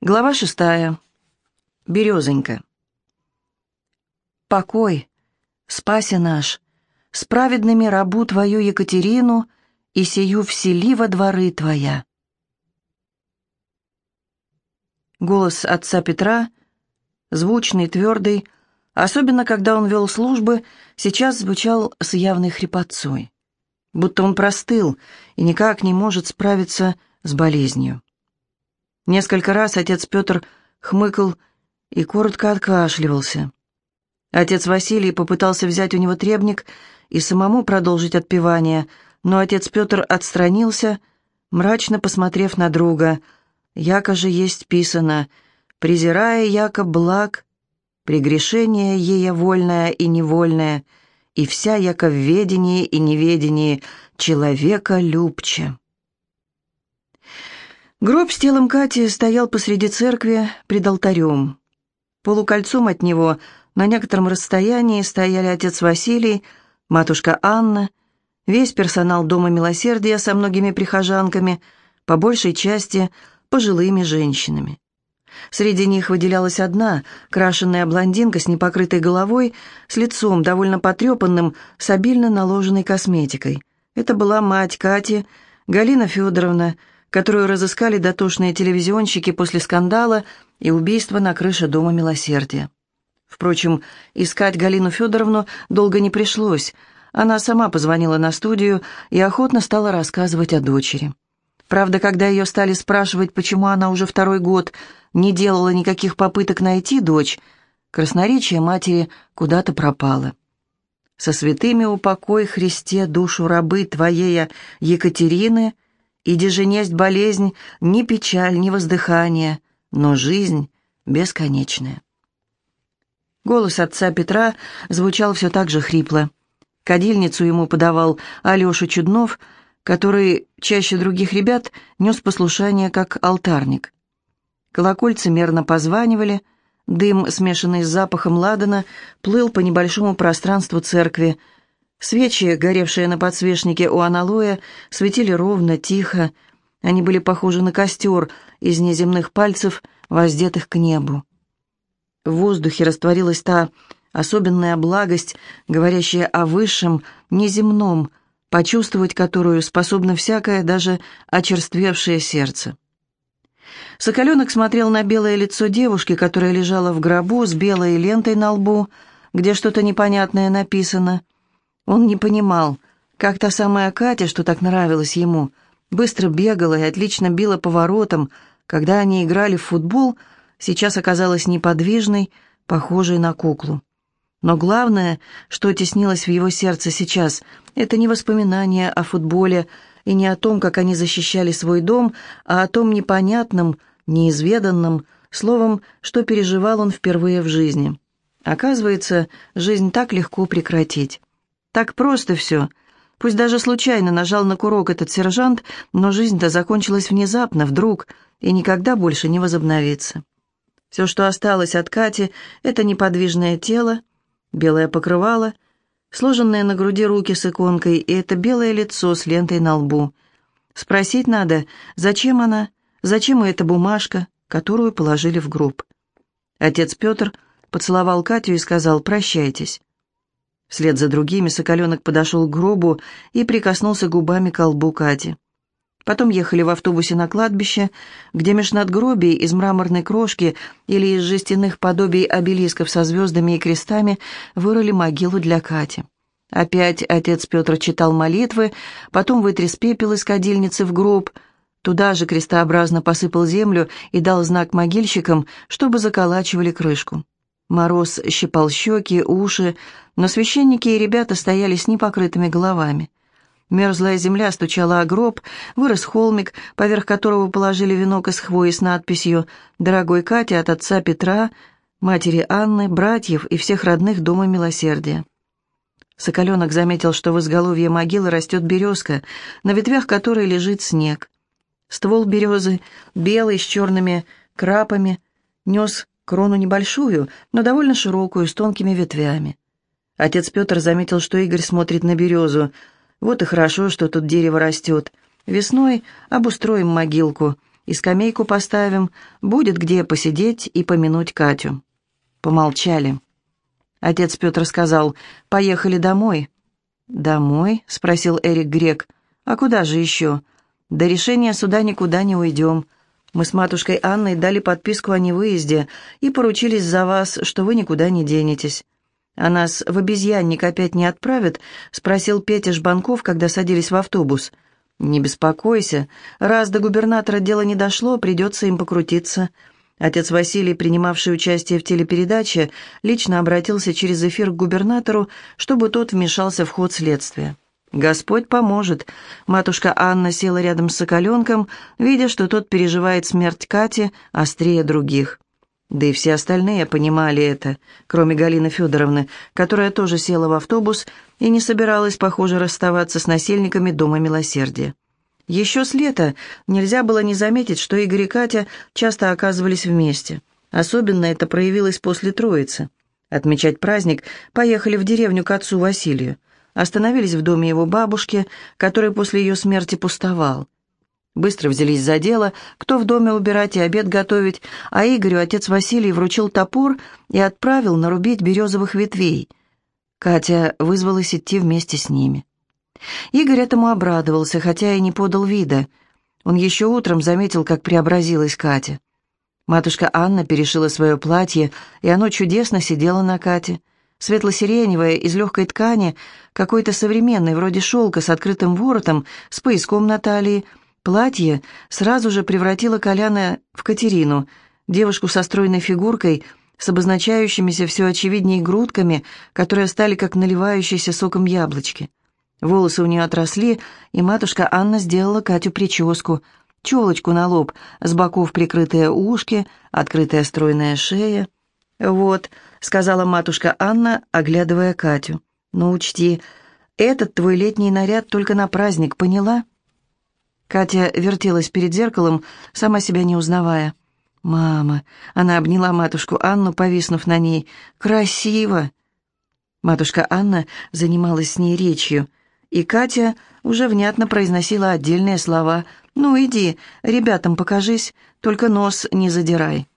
Глава шестая. Березонька. Покой, спаси наш, с праведными рабу твою Екатерину и сию всели во дворы твоя. Голос отца Петра, звучный, твердый, особенно когда он вел службы, сейчас звучал с явной хрипотцой, будто он простыл и никак не может справиться с болезнью. Несколько раз отец Петр хмыкал и коротко откашливался. Отец Василий попытался взять у него требник и самому продолжить отпевание, но отец Петр отстранился, мрачно посмотрев на друга. «Яко же есть писано, презирая яко благ, прегрешение ея вольное и невольное, и вся яко в ведении и неведении человека любче». Гроб с телом Кати стоял посреди церкви пред алтарем. Полукольцом от него на некотором расстоянии стояли отец Василий, матушка Анна, весь персонал Дома Милосердия со многими прихожанками, по большей части пожилыми женщинами. Среди них выделялась одна, крашенная блондинка с непокрытой головой, с лицом довольно потрепанным, с обильно наложенной косметикой. Это была мать Кати, Галина Федоровна, которую разыскали дотошные телевизионщики после скандала и убийства на крыше Дома Милосердия. Впрочем, искать Галину Федоровну долго не пришлось. Она сама позвонила на студию и охотно стала рассказывать о дочери. Правда, когда ее стали спрашивать, почему она уже второй год не делала никаких попыток найти дочь, красноречие матери куда-то пропало. «Со святыми упокой, Христе, душу рабы Твоей Екатерины», Иди же несть болезнь, ни печаль, ни воздыхание, но жизнь бесконечная. Голос отца Петра звучал все так же хрипло. Кадильницу ему подавал Алеша Чуднов, который чаще других ребят нес послушание как алтарник. Колокольцы мерно позванивали, дым, смешанный с запахом ладана, плыл по небольшому пространству церкви, Свечи, горевшие на подсвечнике у аналоя, светили ровно, тихо. Они были похожи на костер из неземных пальцев, воздетых к небу. В воздухе растворилась та особенная благость, говорящая о высшем, неземном, почувствовать которую способно всякое, даже очерствевшее сердце. Соколенок смотрел на белое лицо девушки, которая лежала в гробу с белой лентой на лбу, где что-то непонятное написано — он не понимал, как та самая Катя, что так нравилась ему, быстро бегала и отлично била поворотом, когда они играли в футбол, сейчас оказалась неподвижной, похожей на куклу. Но главное, что теснилось в его сердце сейчас, это не воспоминания о футболе и не о том, как они защищали свой дом, а о том непонятном, неизведанном, словом, что переживал он впервые в жизни. Оказывается, жизнь так легко прекратить. Так просто все. Пусть даже случайно нажал на курок этот сержант, но жизнь-то закончилась внезапно, вдруг, и никогда больше не возобновится. Все, что осталось от Кати, это неподвижное тело, белое покрывало, сложенные на груди руки с иконкой и это белое лицо с лентой на лбу. Спросить надо, зачем она, зачем и эта бумажка, которую положили в гроб. Отец Петр поцеловал Катю и сказал «прощайтесь». Вслед за другими Соколенок подошел к гробу и прикоснулся губами к колбу Кати. Потом ехали в автобусе на кладбище, где меж надгробий из мраморной крошки или из жестяных подобий обелисков со звездами и крестами вырыли могилу для Кати. Опять отец Петр читал молитвы, потом вытряс пепел из кадильницы в гроб, туда же крестообразно посыпал землю и дал знак могильщикам, чтобы заколачивали крышку. Мороз щипал щеки, уши, но священники и ребята стояли с непокрытыми головами. Мерзлая земля стучала о гроб, вырос холмик, поверх которого положили венок из хвои с надписью «Дорогой Катя от отца Петра, матери Анны, братьев и всех родных Дома Милосердия». Соколенок заметил, что в изголовье могилы растет березка, на ветвях которой лежит снег. Ствол березы, белый, с черными крапами, нес крону небольшую, но довольно широкую, с тонкими ветвями. Отец Петр заметил, что Игорь смотрит на березу. «Вот и хорошо, что тут дерево растет. Весной обустроим могилку. И скамейку поставим, будет где посидеть и помянуть Катю». Помолчали. Отец Петр сказал, «Поехали домой». «Домой?» — спросил Эрик Грек. «А куда же еще? До решения суда никуда не уйдем. Мы с матушкой Анной дали подписку о невыезде и поручились за вас, что вы никуда не денетесь». «А нас в обезьянник опять не отправят?» — спросил Петя Жбанков, когда садились в автобус. «Не беспокойся. Раз до губернатора дело не дошло, придется им покрутиться». Отец Василий, принимавший участие в телепередаче, лично обратился через эфир к губернатору, чтобы тот вмешался в ход следствия. «Господь поможет». Матушка Анна села рядом с Соколенком, видя, что тот переживает смерть Кати острее других. Да и все остальные понимали это, кроме Галины Федоровны, которая тоже села в автобус и не собиралась, похоже, расставаться с насельниками Дома Милосердия. Еще с лета нельзя было не заметить, что Игорь и Катя часто оказывались вместе. Особенно это проявилось после Троицы. Отмечать праздник поехали в деревню к отцу Василию. Остановились в доме его бабушки, который после ее смерти пустовал. Быстро взялись за дело, кто в доме убирать и обед готовить, а Игорю отец Василий вручил топор и отправил нарубить березовых ветвей. Катя вызвалась идти вместе с ними. Игорь этому обрадовался, хотя и не подал вида. Он еще утром заметил, как преобразилась Катя. Матушка Анна перешила свое платье, и оно чудесно сидело на Кате. Светло-сиреневое, из легкой ткани, какой-то современный, вроде шелка с открытым воротом, с пояском на талии. Платье сразу же превратило Коляна в Катерину, девушку со стройной фигуркой, с обозначающимися все очевиднее грудками, которые стали как наливающиеся соком яблочки. Волосы у нее отросли, и матушка Анна сделала Катю прическу, челочку на лоб, с боков прикрытые ушки, открытая стройная шея. «Вот», — сказала матушка Анна, оглядывая Катю. «Ну, учти, этот твой летний наряд только на праздник, поняла?» Катя вертелась перед зеркалом, сама себя не узнавая. «Мама!» — она обняла матушку Анну, повиснув на ней. «Красиво!» Матушка Анна занималась с ней речью и Катя уже внятно произносила отдельные слова. «Ну, иди, ребятам покажись, только нос не задирай».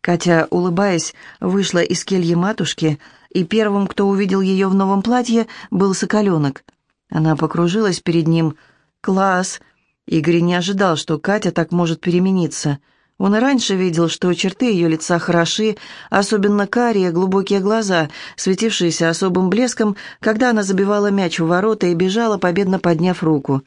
Катя, улыбаясь, вышла из кельи матушки, и первым, кто увидел ее в новом платье, был Соколенок. Она покружилась перед ним. «Класс!» Игорь не ожидал, что Катя так может перемениться – он и раньше видел, что черты ее лица хороши, особенно карие глубокие глаза, светившиеся особым блеском, когда она забивала мяч в ворота и бежала, победно подняв руку.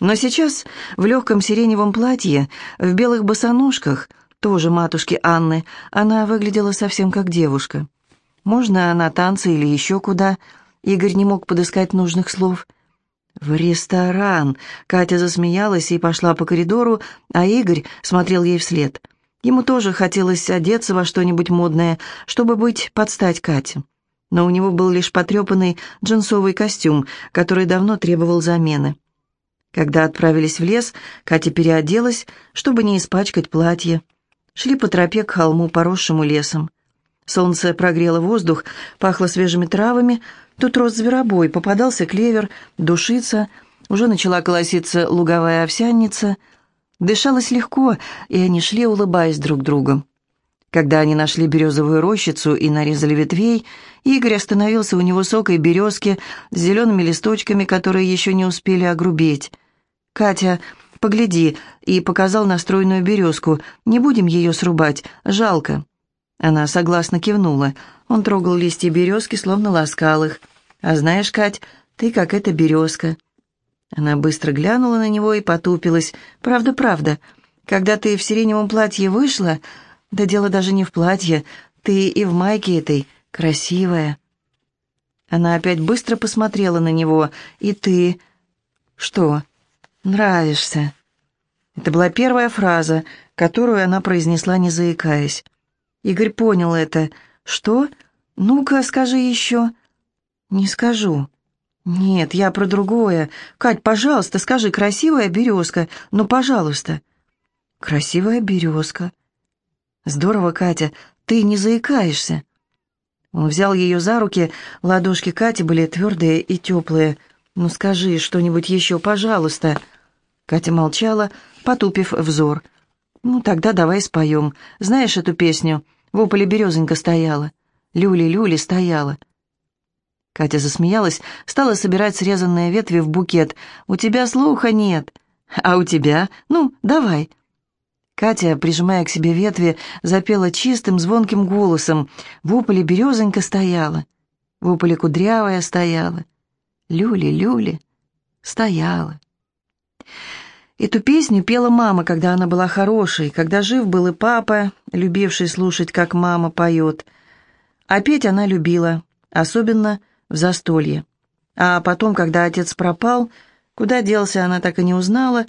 Но сейчас в легком сиреневом платье, в белых босоножках, тоже матушки Анны, она выглядела совсем как девушка. Можно на танцы или еще куда? Игорь не мог подыскать нужных слов. «В ресторан!» Катя засмеялась и пошла по коридору, а Игорь смотрел ей вслед. Ему тоже хотелось одеться во что-нибудь модное, чтобы быть под стать Кате. Но у него был лишь потрепанный джинсовый костюм, который давно требовал замены. Когда отправились в лес, Катя переоделась, чтобы не испачкать платье. Шли по тропе к холму, поросшему лесом. Солнце прогрело воздух, пахло свежими травами, Тут рос зверобой, попадался клевер, душица, уже начала колоситься луговая овсянница. Дышалось легко, и они шли, улыбаясь друг другу. Когда они нашли березовую рощицу и нарезали ветвей, Игорь остановился у невысокой березки с зелеными листочками, которые еще не успели огрубеть. «Катя, погляди», и показал настроенную березку. «Не будем ее срубать, жалко». Она согласно кивнула. Он трогал листья березки, словно ласкал их. «А знаешь, Кать, ты как эта березка». Она быстро глянула на него и потупилась. «Правда, правда. Когда ты в сиреневом платье вышла...» «Да дело даже не в платье. Ты и в майке этой красивая». Она опять быстро посмотрела на него. «И ты...» «Что?» «Нравишься». Это была первая фраза, которую она произнесла, не заикаясь. Игорь понял это. «Что? Ну-ка, скажи еще». «Не скажу». «Нет, я про другое. Кать, пожалуйста, скажи, красивая березка. Ну, пожалуйста». «Красивая березка». «Здорово, Катя, ты не заикаешься». Он взял ее за руки, ладошки Кати были твердые и теплые. «Ну, скажи что-нибудь еще, пожалуйста». Катя молчала, потупив взор. «Ну, тогда давай споем. Знаешь эту песню? В ополе березонька стояла. Люли-люли стояла». Катя засмеялась, стала собирать срезанные ветви в букет. «У тебя слуха нет. А у тебя? Ну, давай». Катя, прижимая к себе ветви, запела чистым, звонким голосом. В уполе березонька стояла, в уполе кудрявая стояла. Люли, люли, стояла. Эту песню пела мама, когда она была хорошей, когда жив был и папа, любивший слушать, как мама поет. А петь она любила, особенно в застолье. А потом, когда отец пропал, куда делся, она так и не узнала,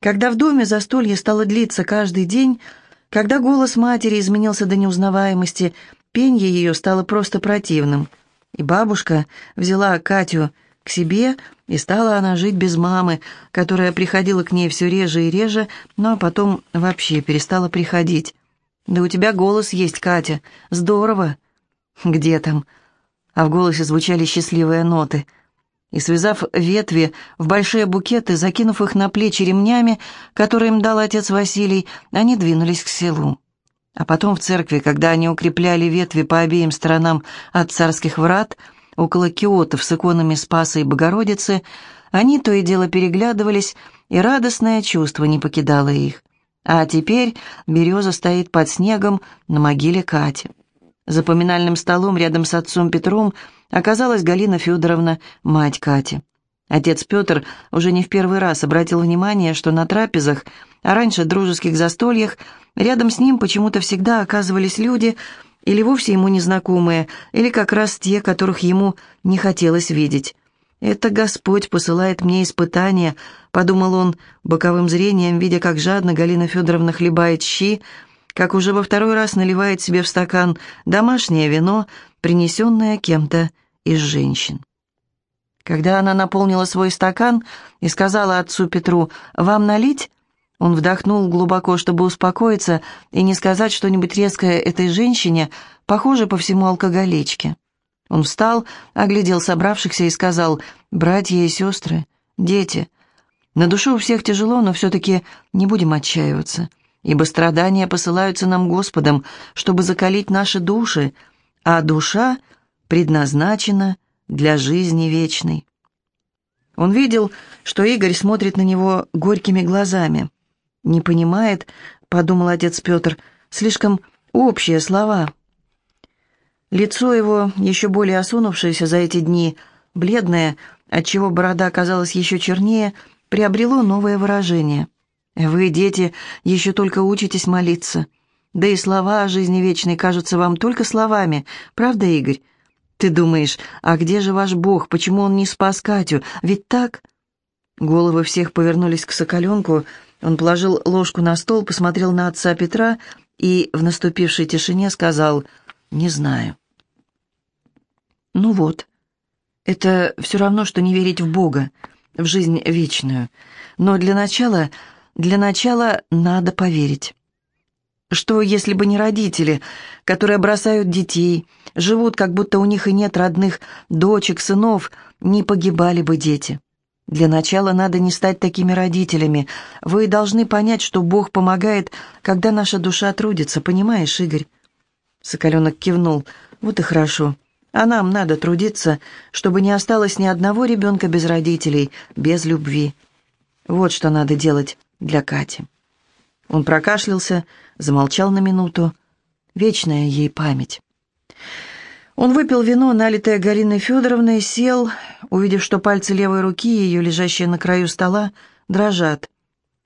когда в доме застолье стало длиться каждый день, когда голос матери изменился до неузнаваемости, пенье ее стало просто противным. И бабушка взяла Катю к себе, и стала она жить без мамы, которая приходила к ней все реже и реже, но потом вообще перестала приходить. «Да у тебя голос есть, Катя. Здорово!» «Где там?» А в голосе звучали счастливые ноты – и, связав ветви в большие букеты, закинув их на плечи ремнями, которые им дал отец Василий, они двинулись к селу. А потом в церкви, когда они укрепляли ветви по обеим сторонам от царских врат, около киотов с иконами Спаса и Богородицы, они то и дело переглядывались, и радостное чувство не покидало их. А теперь береза стоит под снегом на могиле Кати. За поминальным столом рядом с отцом Петром оказалась Галина Федоровна, мать Кати. Отец Петр уже не в первый раз обратил внимание, что на трапезах, а раньше дружеских застольях, рядом с ним почему-то всегда оказывались люди, или вовсе ему незнакомые, или как раз те, которых ему не хотелось видеть. «Это Господь посылает мне испытания», — подумал он, боковым зрением, видя, как жадно Галина Федоровна хлебает щи, как уже во второй раз наливает себе в стакан домашнее вино, принесенное кем-то из женщин. Когда она наполнила свой стакан и сказала отцу Петру «Вам налить?», он вдохнул глубоко, чтобы успокоиться и не сказать что-нибудь резкое этой женщине, похоже по всему алкоголичке. Он встал, оглядел собравшихся и сказал «Братья и сестры, дети, на душе у всех тяжело, но все-таки не будем отчаиваться ибо страдания посылаются нам Господом, чтобы закалить наши души, а душа предназначена для жизни вечной. Он видел, что Игорь смотрит на него горькими глазами. «Не понимает», — подумал отец Петр, — «слишком общие слова». Лицо его, еще более осунувшееся за эти дни, бледное, отчего борода казалась еще чернее, приобрело новое выражение — вы, дети, еще только учитесь молиться. Да и слова о жизни вечной кажутся вам только словами, правда, Игорь? Ты думаешь, а где же ваш Бог, почему он не спас Катю? Ведь так...» Головы всех повернулись к Соколенку. Он положил ложку на стол, посмотрел на отца Петра и в наступившей тишине сказал «Не знаю». «Ну вот, это все равно, что не верить в Бога, в жизнь вечную. Но для начала для начала надо поверить. Что, если бы не родители, которые бросают детей, живут, как будто у них и нет родных дочек, сынов, не погибали бы дети? Для начала надо не стать такими родителями. Вы должны понять, что Бог помогает, когда наша душа трудится, понимаешь, Игорь?» Соколенок кивнул. «Вот и хорошо. А нам надо трудиться, чтобы не осталось ни одного ребенка без родителей, без любви. Вот что надо делать для Кати. Он прокашлялся, замолчал на минуту. Вечная ей память. Он выпил вино, налитое Галиной Федоровной, сел, увидев, что пальцы левой руки, ее лежащие на краю стола, дрожат.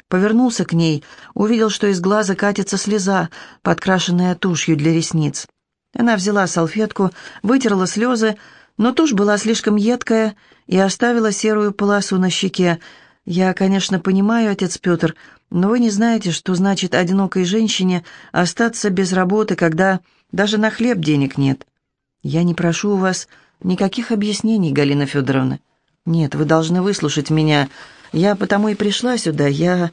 Повернулся к ней, увидел, что из глаза катится слеза, подкрашенная тушью для ресниц. Она взяла салфетку, вытерла слезы, но тушь была слишком едкая и оставила серую полосу на щеке, «Я, конечно, понимаю, отец Петр, но вы не знаете, что значит одинокой женщине остаться без работы, когда даже на хлеб денег нет. Я не прошу у вас никаких объяснений, Галина Федоровна. Нет, вы должны выслушать меня. Я потому и пришла сюда. Я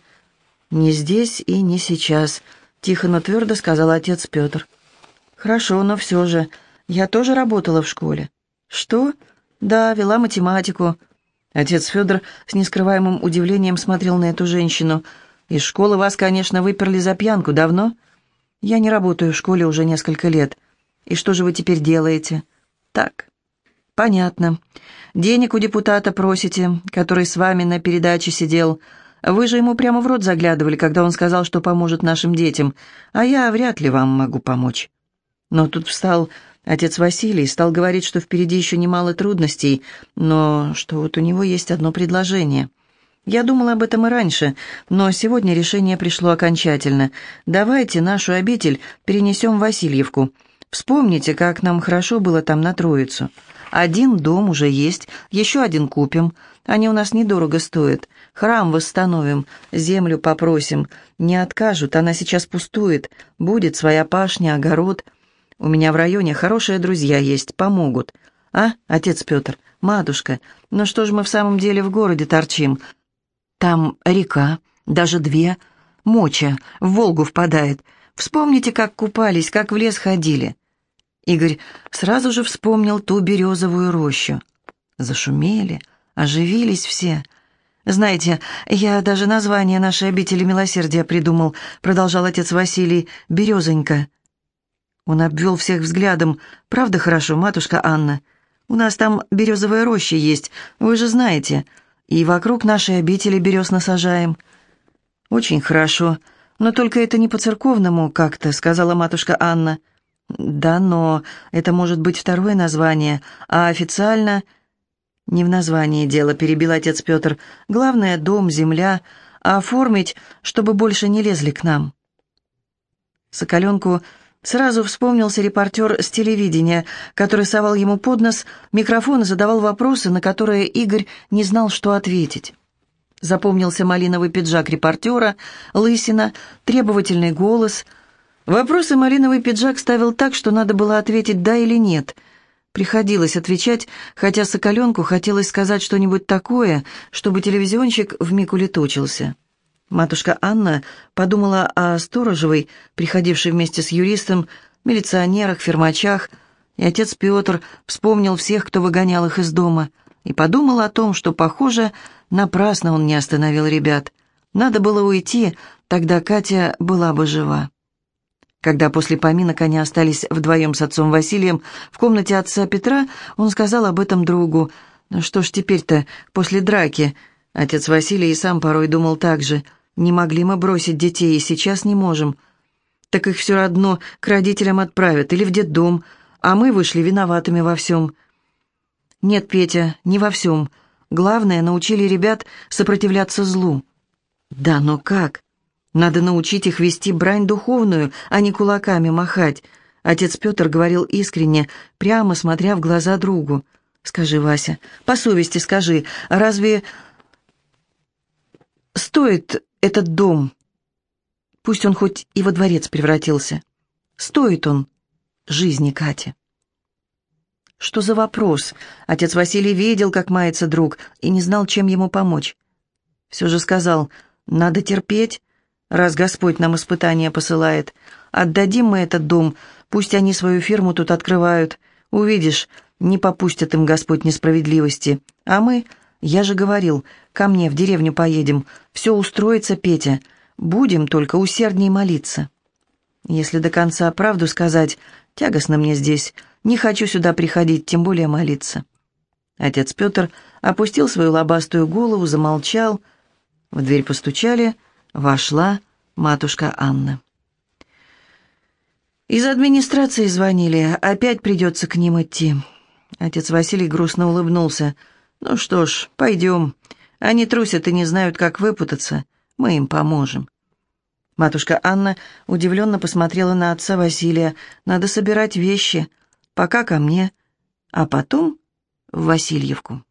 не здесь и не сейчас», — тихо, но твердо сказал отец Петр. «Хорошо, но все же. Я тоже работала в школе». «Что?» «Да, вела математику». Отец Федор с нескрываемым удивлением смотрел на эту женщину. Из школы вас, конечно, выперли за пьянку. Давно?» «Я не работаю в школе уже несколько лет. И что же вы теперь делаете?» «Так, понятно. Денег у депутата просите, который с вами на передаче сидел. Вы же ему прямо в рот заглядывали, когда он сказал, что поможет нашим детям, а я вряд ли вам могу помочь». Но тут встал отец Василий стал говорить, что впереди еще немало трудностей, но что вот у него есть одно предложение. Я думала об этом и раньше, но сегодня решение пришло окончательно. Давайте нашу обитель перенесем в Васильевку. Вспомните, как нам хорошо было там на Троицу. Один дом уже есть, еще один купим. Они у нас недорого стоят. Храм восстановим, землю попросим. Не откажут, она сейчас пустует. Будет своя пашня, огород. У меня в районе хорошие друзья есть, помогут. А, отец Петр, матушка, ну что ж мы в самом деле в городе торчим? Там река, даже две, моча, в Волгу впадает. Вспомните, как купались, как в лес ходили. Игорь сразу же вспомнил ту березовую рощу. Зашумели, оживились все. «Знаете, я даже название нашей обители милосердия придумал», продолжал отец Василий, «Березонька». Он обвел всех взглядом. «Правда хорошо, матушка Анна? У нас там березовая роща есть, вы же знаете. И вокруг нашей обители берез насажаем». «Очень хорошо, но только это не по-церковному как-то», — сказала матушка Анна. «Да, но это может быть второе название, а официально...» «Не в названии дело», — перебил отец Петр. «Главное — дом, земля, а оформить, чтобы больше не лезли к нам». Соколенку сразу вспомнился репортер с телевидения, который совал ему под нос микрофон и задавал вопросы, на которые Игорь не знал, что ответить. Запомнился малиновый пиджак репортера, лысина, требовательный голос — Вопросы малиновый пиджак ставил так, что надо было ответить «да» или «нет». Приходилось отвечать, хотя Соколенку хотелось сказать что-нибудь такое, чтобы телевизионщик вмиг улетучился. Матушка Анна подумала о Сторожевой, приходившей вместе с юристом, милиционерах, фермачах, и отец Петр вспомнил всех, кто выгонял их из дома, и подумал о том, что, похоже, напрасно он не остановил ребят. Надо было уйти, тогда Катя была бы жива. Когда после поминок они остались вдвоем с отцом Василием в комнате отца Петра, он сказал об этом другу. «Ну что ж теперь-то, после драки?» Отец Василий и сам порой думал так же. «Не могли мы бросить детей, и сейчас не можем. Так их все равно к родителям отправят или в детдом, а мы вышли виноватыми во всем». «Нет, Петя, не во всем. Главное, научили ребят сопротивляться злу». «Да, но как?» Надо научить их вести брань духовную, а не кулаками махать. Отец Петр говорил искренне, прямо смотря в глаза другу. «Скажи, Вася, по совести скажи, разве стоит этот дом? Пусть он хоть и во дворец превратился. Стоит он жизни Кати?» Что за вопрос? Отец Василий видел, как мается друг, и не знал, чем ему помочь. Все же сказал, надо терпеть, раз Господь нам испытания посылает. Отдадим мы этот дом, пусть они свою фирму тут открывают. Увидишь, не попустят им Господь несправедливости. А мы, я же говорил, ко мне в деревню поедем. Все устроится, Петя. Будем только усердней молиться. Если до конца правду сказать, тягостно мне здесь. Не хочу сюда приходить, тем более молиться. Отец Петр опустил свою лобастую голову, замолчал. В дверь постучали — Вошла матушка Анна. Из администрации звонили, опять придется к ним идти. Отец Василий грустно улыбнулся. «Ну что ж, пойдем. Они трусят и не знают, как выпутаться. Мы им поможем». Матушка Анна удивленно посмотрела на отца Василия. «Надо собирать вещи. Пока ко мне, а потом в Васильевку».